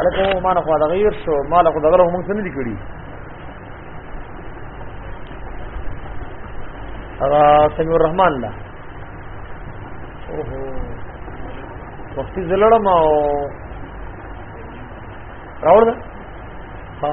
الکه ما نه خو دا غیر شو ما له خو دغه هم څه نه دي کړی هغه سمیر الرحمن لا اوهو وختي زلړم او راوړل ها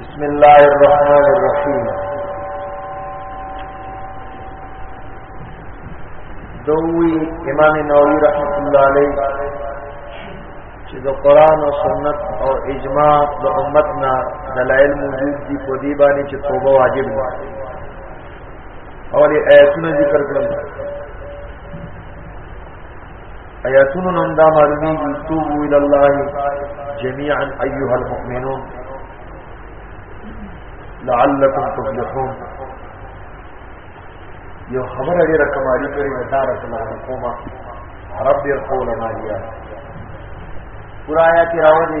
بسم الله الرحمن الرحيم دوی امام نووي رحمت الله عليه چې د قران او سنت او اجماع د امت نه دلایل موجود دي په دې باندې چې توبه واجب ده او دې آیتونه ذکر کړل آیاتونو نن دا معلومیږي توبو الی الله جميعا ايها المؤمنون لعلكم تفلحون یو خبره ډیره کمالی کړی د دار الله کومه رب یقول ما لیا پورا آیات راوړي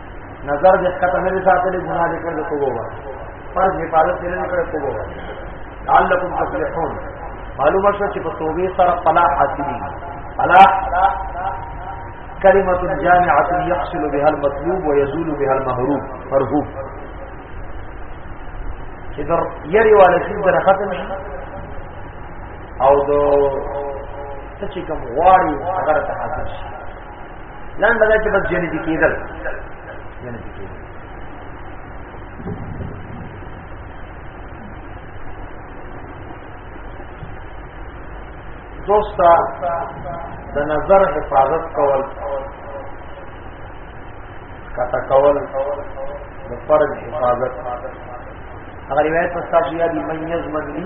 نظر دې ښکته نه دي ساتلې ګناه دې کړې کوو وا فرض حفاظت دې نه کړې کوو وا لعلکم تفلحون معلومه شو چې په توبې سره فلاح حاصلې فلاح کلمه جامعه يحصل بها المطلوب ويزول بها المهروب مرهوب چې در یری والا شي در ختم شي او دو څه چې کوم غواړي هغه ته حاصل شي لان بدا چې بس جنتی کېدل جنتی کېدل دوستا د نظر حفاظت کول کته کول د فرض حفاظت هغه روایت په صاحب یادی من یزمن لی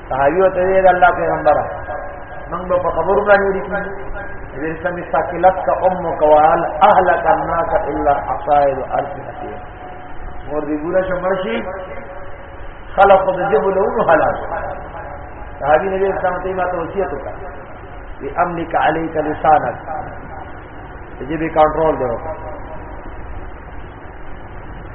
صحابي ته ویل الله پیغمبر موږ په خبرو باندې ورسېږو دې سمې ساکلت کا ام کوال اهلک الناس الا حصائد ارسلته مور دې ګوره شمرشي خلق د جبل او حلال صحابي نبی اسلام ته ما توصیه وکړه وی املک علیک لسانک جبه کنټرول دی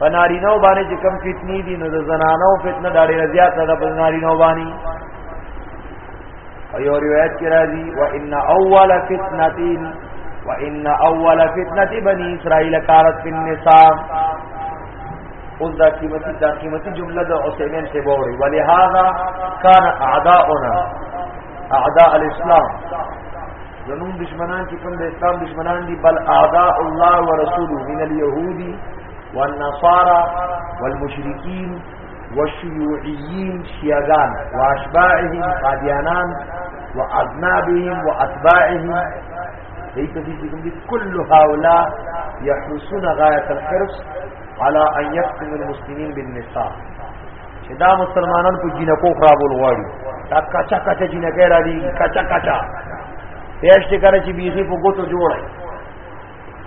فنارینو باندې چې کم فتنی دي نو د زنانو فتنه دا ډیره زیاته ده په نارینو باندې او یو روایت کې راځي وان اول فتنتین وان اول فتنه بنی اسرائیل کارت فی النساء اوس دا قیمتي دا قیمتي جمله د عثیمین سے بوري ولهذا کان اعداؤنا اعداء الاسلام زمون دشمنان چې کوم د اسلام دشمنان دي بل اعداء الله ورسوله من اليهود والنصارى والمشركين وشيوعيين شيعان وأشباعهم قاديانان وأذنابهم وأتباعهم ليس في ذكر كل هؤلاء يحرصون غاية الحرص على أن يقسم المسلمين بالنساء دا مسلمانان کو جنکو خرابول غواړي دا کچا کچا جنکې را دي کچا کچا پېشت کړه چې بيخي په ګوتو جوړه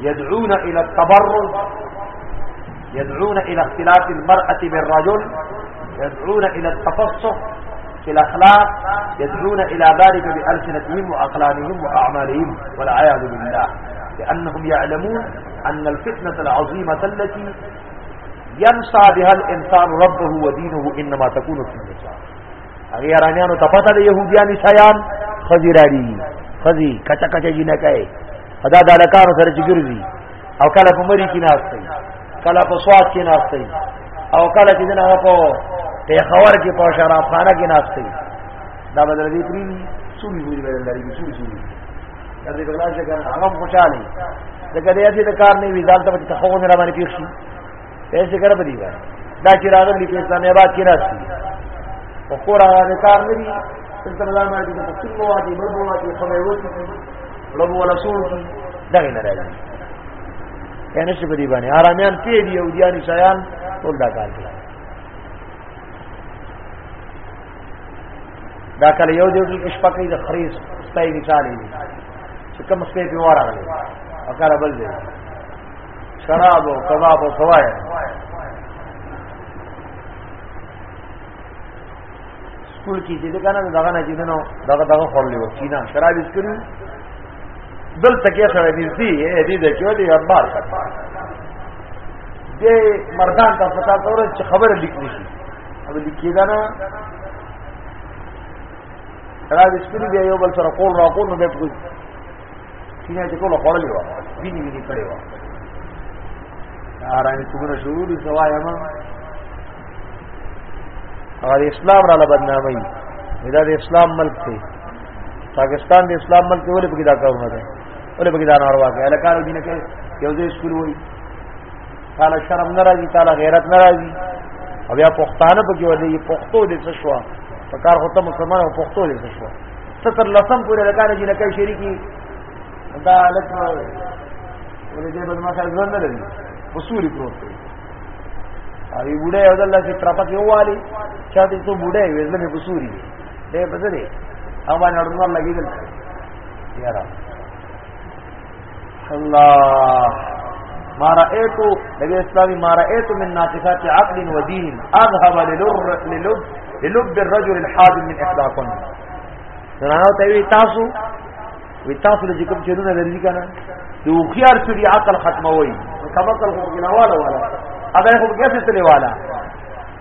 يدعون الى التبرج يدعون إلى اختلاف المرأة بالرجل يدعون إلى التفصح في الأخلاق يدعون إلى ذلك بألسنتهم وأقلامهم وأعمالهم والعياذ بالله لأنهم يعلمون أن الفتنة العظيمة التي ينسى بها الانسان ربه ودينه انما تكون في النساء هغه ایرانیانو ته پته د يهوديانو شیان خزيراري خزي کچا کچا جنہ کوي ادا د الکانو سره جګرځي او کله په مری کې ناشته کله په سواد کې ناشته او کله چې نه په پیښور کې په شراب خانه کې ناشته دا بدل دي پری سوري ویل لري سوري سوري دا دې بلا چې کنه هغه خوشاله ده کله یې دې کار نه وی ځان ته ته خو نه را باندې پیښ شي پیسې کړه په دې باندې دا چې راغلی په اسلام آباد کې راځي او خور هغه کار نه دي څنګه الله ما دې په څو وادي بل بل وادي خو یې وځي لوګو ولا سور دي دا نه راځي کنه چې په دې باندې آرامیان پی دی او دیانی شایان ټول دا کار کوي دا کله یو دیو کې شپه کې د خریز سپای وچالي دي چې کوم سپې په واره غلي او کله بل دی شراب او کباب او سوایا سکول کې چې دغه نه دغه نه چې نو دغه دغه خورلې و کینا شراب اسکري دل تکي سره دې دې دې دې کې دې اخبار کړه دې مردان ته پتا تور چې خبره لیکلی شي او د کېدا نه را د سپری دی یو بل سره کول را کول نو به کوی کینه چې ټول خړلې و ویني ویني کړي و ارانه څومره شعور سوایا ما هغه اسلام را لبدنامي دا د اسلام ملک دی پاکستان د اسلام ملک ولې پکې دا کارونه ده ولې پکې دا ناروا کوي الکانو دینه کې یو ځای سکول وایي تعالی شرم ناراضي تعالی غیرت ناراضي او بیا پښتانه په کې ولې پښتو دې څه شو په کار خو ته مسلمان او پښتو دې څه شو ستر لسم پورې لګانې جنہ کوي شریکی دا لکه ولې دې بدما خیر ځان نه لري وصولي پروت دی ای بوډه یو دل چې ترپا کې والی چا دې ته بوډه وې ځلې وصولي دې بزرې او باندې اړوند لګیدل یاره الله ما رأيت نبی اسلامي ما رأيت من ناقصات عقل ودين اذهب للب للب الرجل الحاضر من احداكم زنانو ته وی تاسو وی تاسو د کوم چیرونه لري کنه د خوخيار سړي عقل ختموي کما کل خو نه والا والا ادا خو کیسه تلواله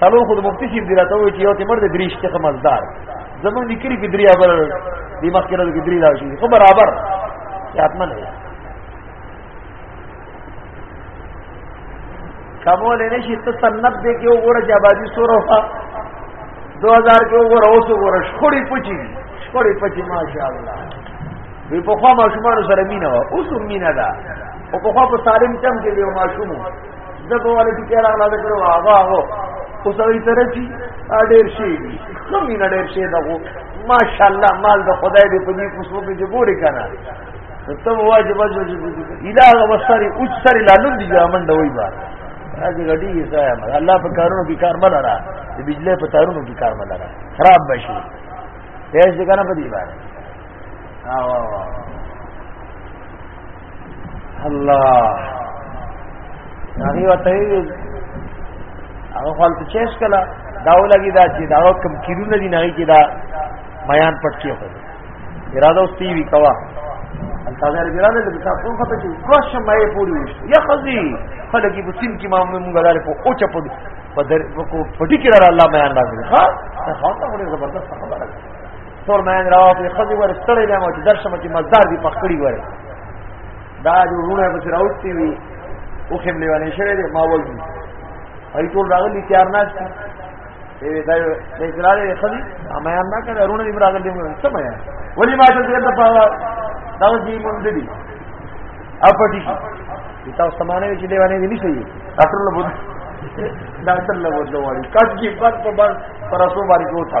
څلور خود مفتی شیب دی راته وایي چې یو تیمر د دریش ته مزدار زمون نکری کې دریا بر دی مخکې راځي کې دریا شي خو برابر یاتمن دی کمول نه شي ته سنت دې کې وګوره چې آبادی سور وفا 2000 کې وګوره اوس وګوره شخړې پچی شخړې پچی ماشاء الله وی په خوا ماشومان سره مینا و اوس مینا ده او په خوا په سالم چم کې دی ماشوم دغه والي ټکی راغلا د کړو هغه هغه خو سړی سره چې ډېر شي خمي نه ډېر شي دغه ماشاءالله مال د خدای دې په دې کوڅو کې جوړې کنه ته واجب واجب الهه وسري او سري لالون دي امن دوي با هغه غډي یې ځای الله په کارونو کې کار مل را د بجلی په تارونو کې کار مل را خراب بشي پیسې کنه په دې باندې ها وا وا الله هغه وته هغه خپل چیش کلا دا ولګي دا چې دا کم کیرونه دي نه کې دا میان پټ کیو اراده اوس تی وی کوا انتظار ګرانه د تاسو په ته چې کوښښ مې پوری وشو یا خزي خلک یې بسیم کې ما موږ غلاره په اوچ په په دې کې را الله میان راغلی ها دا خاطر ډېر زبردست خبره ده تور مېن راو په خځې ور ستړې نه مو چې درشم کې مزدار دی پخړی وره دا جوړونه به راوستي وي او خیم لیوانه شوی دی ما وځي ای ټول راغلی تیار نه شي ای دا د اسرائیل خدي اما یان نه کړه رونه دی راغلی موږ سم یا ولی ما ته دې په دا وځي مونږ دی اپټی شي تاسو سمانه چې لیوانه دي نشي ډاکټر له بوت ډاکټر له بوت وایي کټ کی پر پر پر سو باندې کوټه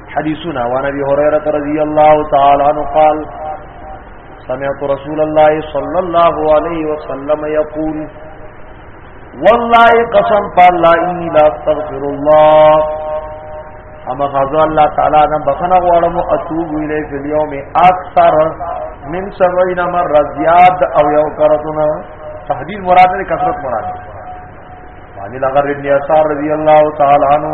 حدیثنا وعن ابي هريره رضي الله تعالى عنه قال سمعت رسول الله صلى الله عليه وسلم يقول والله قسم بالله اني لا استغفر الله اما غزو الله تعالی نه بخنه غواړم او اتوب ویلې په یوم اکثر من 70 مره زیاد او یو کرتونه تحدید مراد نه کثرت مراد باندې لغر ابن یسار رضی الله تعالی عنہ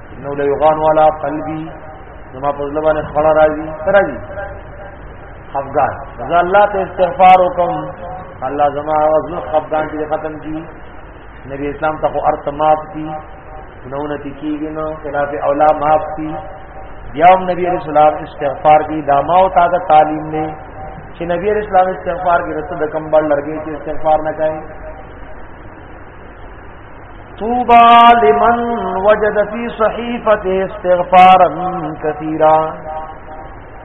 نو له یوغان والا قلبي زما په ځل باندې خړه راځي راځي افغان ځا الله ته استغفار وکم الله زما وزن افغان کې ختم کی نبی اسلام ته ارت معاف کی نو نتی کیږي نو خلاف اولا معاف کی بیا هم نبی علیہ السلام استغفار کی داما او تا تعلیم نے چې نبی علیہ السلام استغفار کی رسول د کمبل لرګي چې استغفار نه کوي طوبى لمن وجد في صحيفته استغفارا كثيرا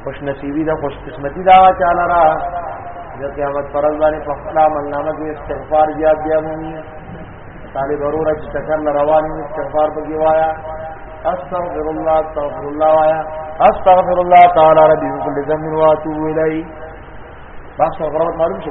خوش نصیبی دا خوش قسمتی دا چاله را د قیامت پر ورځ په خپل عمل نامه کې استغفار بیا بیا مونږ طالب وروره چې ټکر روان استغفار به وایا استغفر الله استغفر الله وایا استغفر الله تعالی ربي من كل ذنب واتوب اليه بس غرض معلوم شي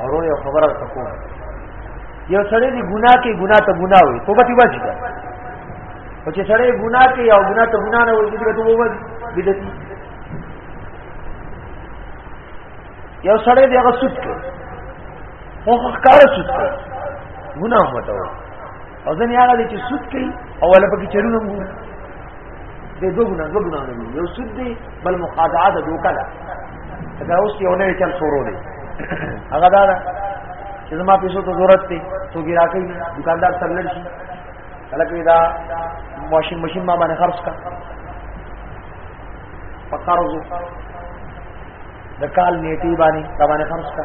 اورو یو خبره تکو یو سړی دی ګناه کې ګناه ته ګناه وي توبه تی واجب ده او چې سړی ګناه کې یو ګناه ته ګناه نه وي دې ته ووځي بدعتي یو سړی دی هغه سود کوي هغه کار سود کوي ګناه مته وي او ځنې هغه دی چې سود کوي او ولا پکې چرونه ګوري د دوه ګنا دوه ګنا نه یو سود دی بل مخادعه ده دوکا ده دا اوس یو نه چل شروع دی هغه دا ده چې زما پیسو ته ضرورت دی تو ګرا کوي دکاندار سره لړ شي کله کې دا ماشین ماشین ما باندې خرج کا پکارو د کال نیټي باندې باندې خرج کا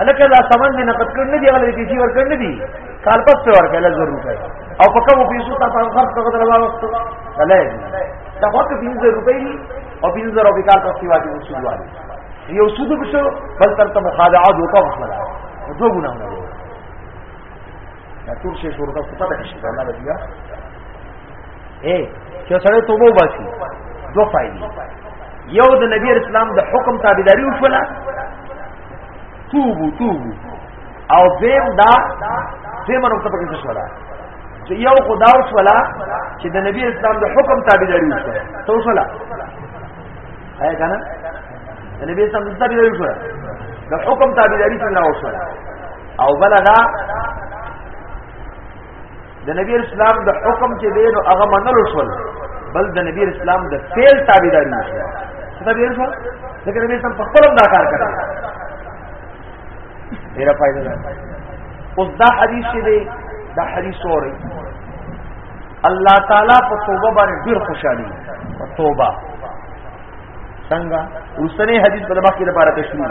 الکه دا سامان دې نقد کړ نه دی هغه دې پیسې ورکړ نه دی کال پس ته ورکړل ضرور کړ او په کوم پیسو تاسو هغه خرڅ کړو دا وخت نه دا وخت 20000 روپۍ دي او 20000 روپۍ کال پس واجب وشو واجب یو سود بشو بل تر ته مخادعه دوه وشو دوه ګناه نه دا ټول شي شروع تاسو پته کې شي دا نه دی اے چې سره توبه وباسي دوه فائدې یو د نبی اسلام د حکم تابعداري وشوله توبو توبو او دیم دا دیم نو څه پکې څه شولا چې یو خدا او شولا چې د نبی اسلام د حکم تابعداري وشوله تو شولا هاي کنه د نبی اسلام د تابعداري وشوله د حکم تابعداري څنګه وشوله او بل دا د نبی اسلام د حکم چې دی نو هغه منلو شول بل د نبی اسلام د فعل تابعداري نشو څه به شو لکه نبی سم په خپل دا کار کړی ډیره فائدہ ده اوس دا حدیث چې دی دا حدیث اوري الله تعالی په توبه باندې ډیر خوشالي په توبه څنګه اوسنی حدیث په دماغ کې لپاره تشریح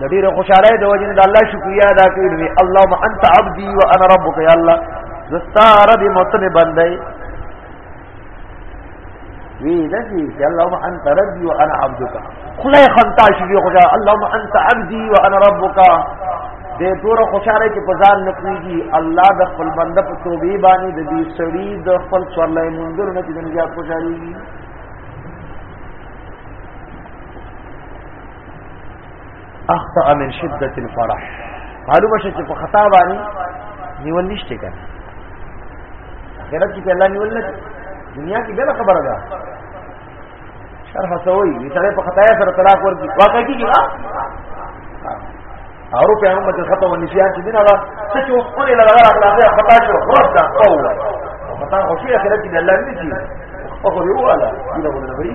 د ډیره خوشاله د وجه د الله شکریا ادا کوي وی اللهم انت عبدي وانا ربك يا الله زستا رب متنه بندای وی دسی چې اللهم انت ربي وانا عبدك خدای خنتا شي خدا اللهم انت عبدي وانا ربك دې تور خوشاله کې پزان نکويږي الله د خپل بنده په توبې باندې د دې سړي د خپل څورلای مونږ نه چې د نجات خوشاليږي اخطا من شدت الفرح معلومه شي چې په خطا باندې نیول نشته کنه اخرت کې الله نیول نه دنیا کې بل خبره ده شرح سوي دې سره په خطا سره طلاق ورکړي واقعي کیږي او روپیا هم د خطا و نسیان چې دین هغه څه چې اوس کولې لږه راغله خطا شو خلاص دا قول خطا او شي اخرت کې الله نه دي او خو یو والا دغه نه وی